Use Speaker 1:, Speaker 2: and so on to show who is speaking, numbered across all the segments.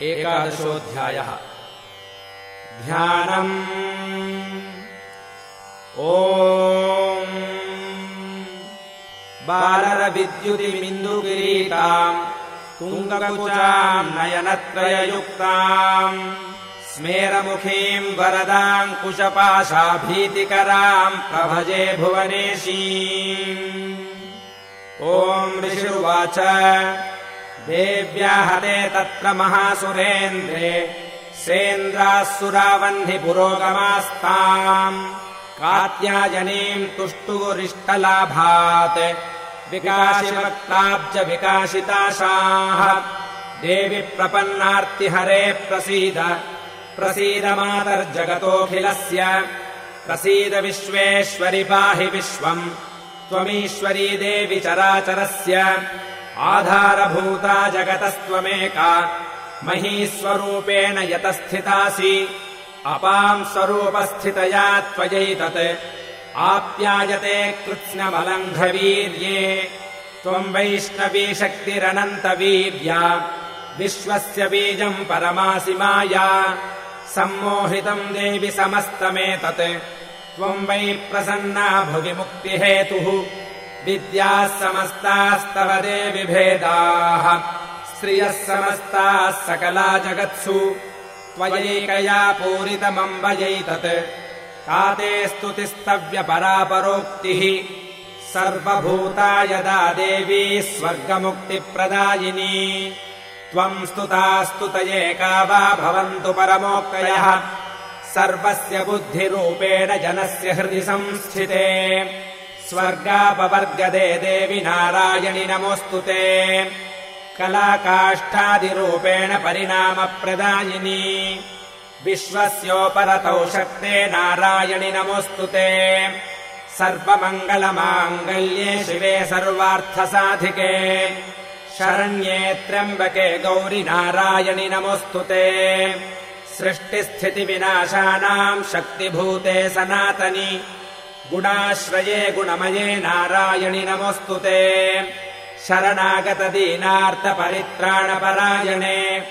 Speaker 1: एकादशोऽध्यायः। ध्यानम्। ओ बालरविद्युतिमिन्दुकिरीटाम् तुङ्गकुचाम् नयनत्रययुक्ताम् स्मेरमुखीम् वरदाम् कुशपाशाभीतिकराम् प्रभजे भुवनेशी ओम् ऋषिरुवाच देव्याहते तत्र महासुरेन्द्रे सेन्द्राः सुरावह्नि पुरोगमास्ताम् कात्याजनीम् तुष्टुरिष्टलाभात् विकाशिवक्ताब्ज विकाशिताशाः। देवि प्रपन्नार्तिहरे प्रसीद प्रसीद मातर्जगतोऽखिलस्य। प्रसीद विश्वेश्वरि पाहि विश्वम् त्वमीश्वरी देवि चराचरस्य आधारभूता जगतस्त्वमेका महीस्वरूपेण यतस्थितासि अपाम् स्वरूपस्थितया त्वयैतत् आप्यायते कृत्स्नमलङ्घवीर्ये त्वम् वैष्णवी शक्तिरनन्तवीर्या विश्वस्य बीजम् परमासि माया सम्मोहितम् देवि समस्तमेतत् त्वम् वै प्रसन्ना भुवि मुक्तिहेतुः विद्याः समस्तास्तव देविभेदाः श्रियः समस्ताः सकला जगत्सु। त्वयैकया पूरितमम्बयैतत्। काते स्तुतिस्तव्यपरापरोक्तिः सर्वभूता यदा देवी स्वर्गमुक्तिप्रदायिनी। त्वम् स्तुता स्तुतयेका वा भवन्तु परमोक्तयः। सर्वस्य बुद्धिरूपेण जनस्य हृदि संस्थिते स्वर्गापवर्गदे देवि नारायणि नमोऽस्तु ते। कलाकाष्ठादिरूपेण परिणामप्रदायिनी। विश्वस्योपरतौ शक्ते नारायणि नमोऽस्तु ते। सर्वमङ्गलमाङ्गल्ये शिवे सर्वार्थसाधिके। शरण्ये त्र्यम्बके गौरि नारायणि नमोऽस्तु ते। सृष्टिस्थितिविनाशानाम् शक्तिभूते सनातनि गुणाश्रये गुणमये नारायणि नमोऽस्तु ते। शरणागतदीनार्थपरित्राणपरायणे।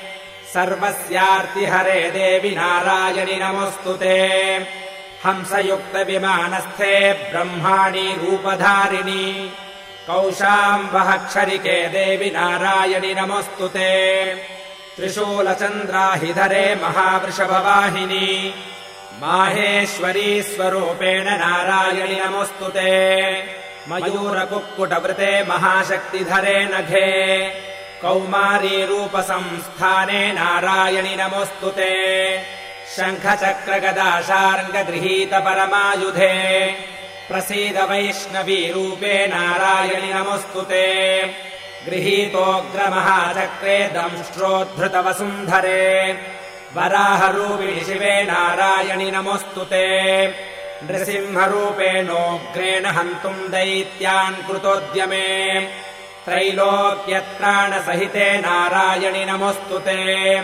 Speaker 1: सर्वस्यार्तिहरे देवि नारायणि नमोऽस्तु ते। हंसयुक्तविमानस्थे ब्रह्माणि रूपधारिणि। कौशाम्बहक्षरिके देवि नारायणि नमोऽस्तु ते। त्रिशूलचन्द्राहिधरे महावृषभवाहिनी माहेश्वरी स्वरूपेण नारायणि नमोऽस्तु ते। मयूरकुक्कुटवृते महाशक्तिधरे नघे। कौमारीरूपसंस्थाने नारायणि नमोऽस्तु ते। शङ्खचक्रगदाशार्ङ्गगृहीत परमायुधे प्रसीद वैष्णवीरूपे ते। गृहीतोऽग्रमहाचक्रे दंष्ट्रोद्धृतवसुन्धरे वराहरूपिणि शिवे नारायणि नमोऽस्तु ते। नृसिंहरूपेणोऽग्रेण हन्तुम् दैत्यान् कृतोद्यमे। त्रैलोक्यत्राणसहिते नारायणि नमोऽस्तु ते।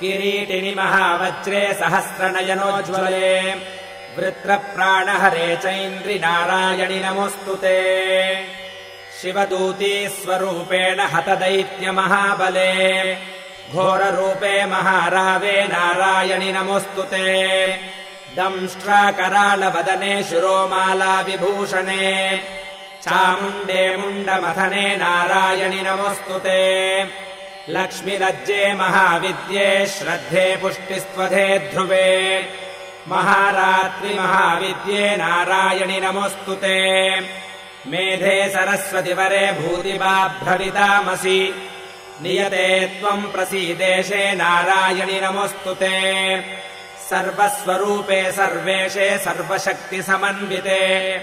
Speaker 1: किरीटिनि महावज्रे सहस्रनयनोज्ज्वले। वृत्रप्राणहरे चैन्द्रि नारायणि नमोऽस्तु ते। शिवदूती स्वरूपेण हतदैत्यमहाबले घोररूपे महारावे नारायणि नमोऽस्तु ते। दंष्ट्राकरालवदने शिरोमालाविभूषणे। चामुण्डे मुण्डमथने नारायणि नमोऽस्तु ते। लक्ष्मिलज्जे महाविद्ये श्रद्धे पुष्टिस्त्वधे ध्रुवे। महारात्रिमहाविद्ये नारायणि नमोऽस्तु ते। मेधे सरस्वतिवरे भूतिवाभ्रवितामसि नियते त्वम् प्रसीदेशे नारायणि नमोऽस्तु ते। सर्वस्वरूपे सर्वेशे सर्वशक्तिसमन्विते।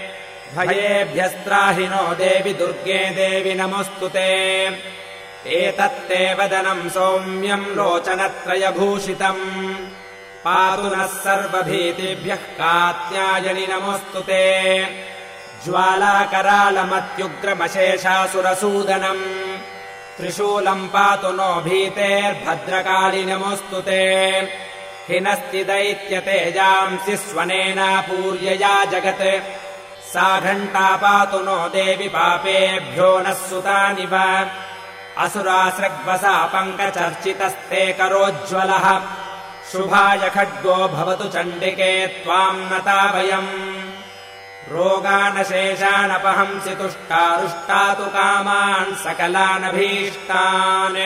Speaker 1: भयेभ्यस्त्राहिनो देवि दुर्गे देवि नमोऽस्तु ते। एतत्ते वदनम् सौम्यम् लोचनत्रयभूषितम्। पातु नः सर्वभीतिभ्यः कात्यायनि नमोऽस्तु ते। ज्वालाकरालमत्युग्रमशेषासुरसूदनम् त्रिशूलम् पातु नो भीतेर्भद्रकालि नमोऽस्तु ते। हिनस्ति दैत्यतेजांसि स्वनेनापूर्यया जगत्। सा घण्टा पातु नो देवि पापेभ्यो नः सुतानिव। असुरासृग्वसा पङ्कचर्चितस्ते करोज्ज्वलः। शुभाय खड्गो भवतु चण्डिके त्वाम् नता वयम् रोगानशेषानपहंसि तुष्टारुष्टातु कामान् सकलानभीष्टान्।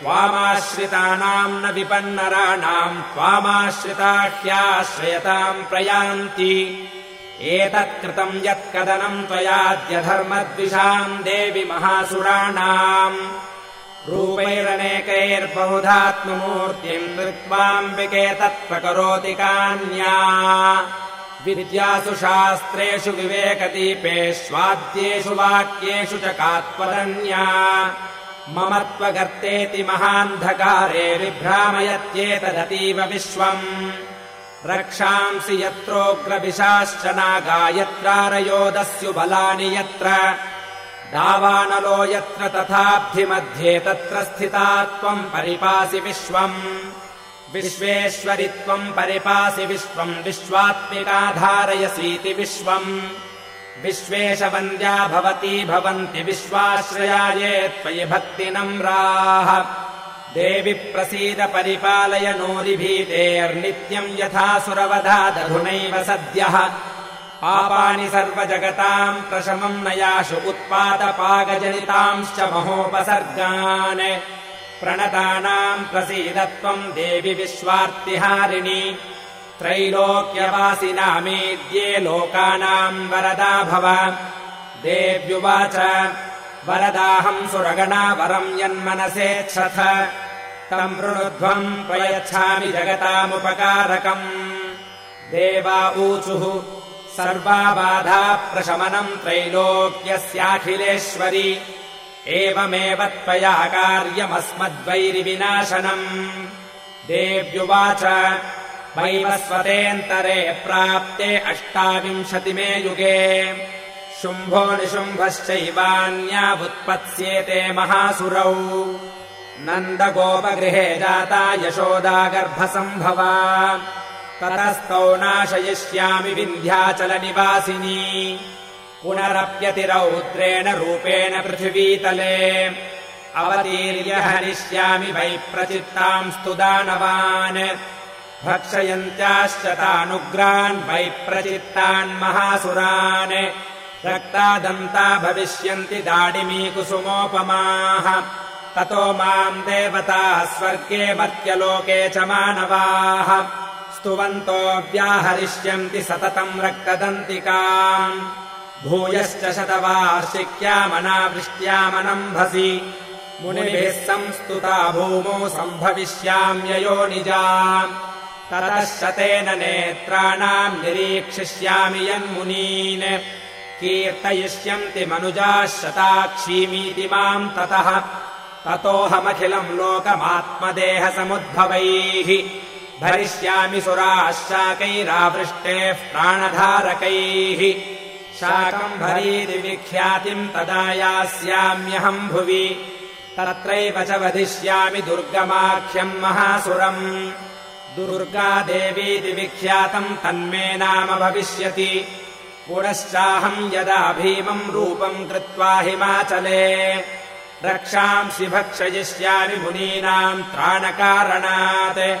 Speaker 1: त्वामाश्रितानाम् न विपन्नराणाम् त्वामाश्रिता ह्याश्रयताम् प्रयान्ति एतत्कृतम् यत्कदनम् त्वयाद्यधर्मद्विषाम् देवि महासुराणाम्। रूपैरनेकैर्बहुधात्ममूर्तिम् कृत्वाम्बिके तत्प्रकरोति कान्या विद्यासु शास्त्रेषु विवेकदीपेष्वाद्येषु वाक्येषु च कात्वदन्या मम त्वगर्तेति महान्धकारे विभ्रामयत्येतदतीव विश्वम्। रक्षांसि यत्रोग्रविशाश्च नागा यत्रारयोदस्यु बलानि यत्र। दावानलो यत्र तथाब्धिमध्ये तत्र स्थिता त्वम् परिपासि विश्वम् विश्वेश्वरि त्वम् परिपासि विश्वम् विश्वात्मिका धारयसीति विश्वम्। विश्वेशवन्द्या भवती भवन्ति विश्वाश्रयाये त्वयि भक्तिनम्राः। देवि प्रसीद परिपालय नोरिभीतेर्नित्यम् यथा सुरवधादधुनैव सद्यः। पापानि सर्वजगताम् प्रशमम् नयाशु उत्पादपागजनितांश्च महोपसर्गान् प्रणतानाम् प्रसीदत्वम् देवि विश्वार्तिहारिणि। त्रैलोक्यवासिनामेद्ये लोकानाम् वरदा भव। देव्युवाच वरदाहम् सुरगणा वरम् यन्मनसेच्छथ तम् वृणुध्वम् प्रयच्छामि जगतामुपकारकम्। देवा ऊचुः सर्वा बाधा प्रशमनम् त्रैलोक्यस्याखिलेश्वरि एवमेव त्वया कार्यमस्मद्वैरिविनाशनम्। देव्युवाच वैवस्वतेऽन्तरे प्राप्ते अष्टाविंशतिमे युगे। शुम्भो निशुम्भश्चैवान्यावुत्पत्स्येते महासुरौ। नन्दगोपगृहे जाता यशोदागर्भसम्भवा। ततस्तौ नाशयिष्यामि विन्ध्याचलनिवासिनी पुनरप्यतिरौद्रेण रूपेण पृथिवीतले। अवतीर्य हरिष्यामि वै प्रचित्तांस्तु दानवान् भक्षयन्त्याश्च तानुग्रान् वै प्रचित्तान् महासुरान्। रक्तादन्ता भविष्यन्ति दाडिमीकुसुमोपमाः। ततो माम् देवताः स्वर्गे मर्त्यलोके च मानवाः। स्तुवन्तो व्याहरिष्यन्ति सततम् रक्तदन्तिकाम् भूयश्च शतवार्षिक्यामनावृष्ट्यामनम्भसि। मुनिभिः संस्तुता भूमौ सम्भविष्याम्ययो निजा ततः शतेन नेत्राणाम् निरीक्षिष्यामि यन्मुनीन्। कीर्तयिष्यन्ति मनुजाः शताक्षीमीति माम् ततः। ततोऽहमखिलम् लोकमात्मदेहसमुद्भवैः। भरिष्यामि सुराः शाकैरावृष्टेः प्राणधारकैः शाकम् भरीरिविख्यातिम् तदा यास्याम्यहम् भुवि। तत्रैव च वधिष्यामि दुर्गमाख्यम् महासुरम्। दुर्गादेवीति विख्यातम् तन्मे नाम भविष्यति। पुनश्चाहम् यदा भीमम् रूपम् कृत्वा हिमाचले। रक्षांसि भक्षयिष्यामि मुनीनाम् त्राणकारणात्।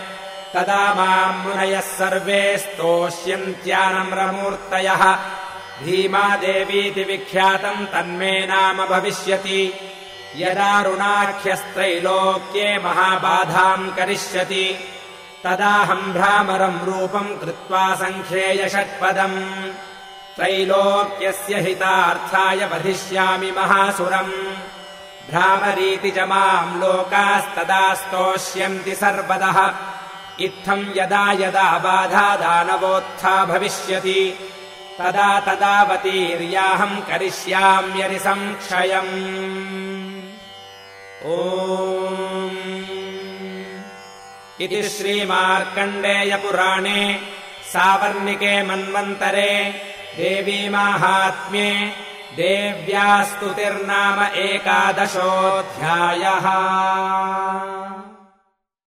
Speaker 1: तदा माम् मुनयः सर्वे स्तोष्यन्त्यानम्रमूर्तयः भीमादेवीति विख्यातम् तन्मे नाम भविष्यति। यदारुणाख्यस्त्रैलोक्ये महाबाधाम् करिष्यति तदाहम् भ्रामरम् रूपम् कृत्वा सङ्ख्येय षट्पदम्। त्रैलोक्यस्य हितार्थाय वधिष्यामि महासुरम्। भ्रामरीति च माम् लोकास्तदा स्तोष्यन्ति सर्वदः। इत्थम् यदा यदा बाधा दानवोत्था भविष्यति तदा तदावतीर्याहम् करिष्याम्यरिसंक्षयम् ओ इति श्रीमार्कण्डेयपुराणे सावर्णिके मन्वन्तरे देवीमाहात्म्ये देव्या स्तुतिर्नाम एकादशोऽध्यायः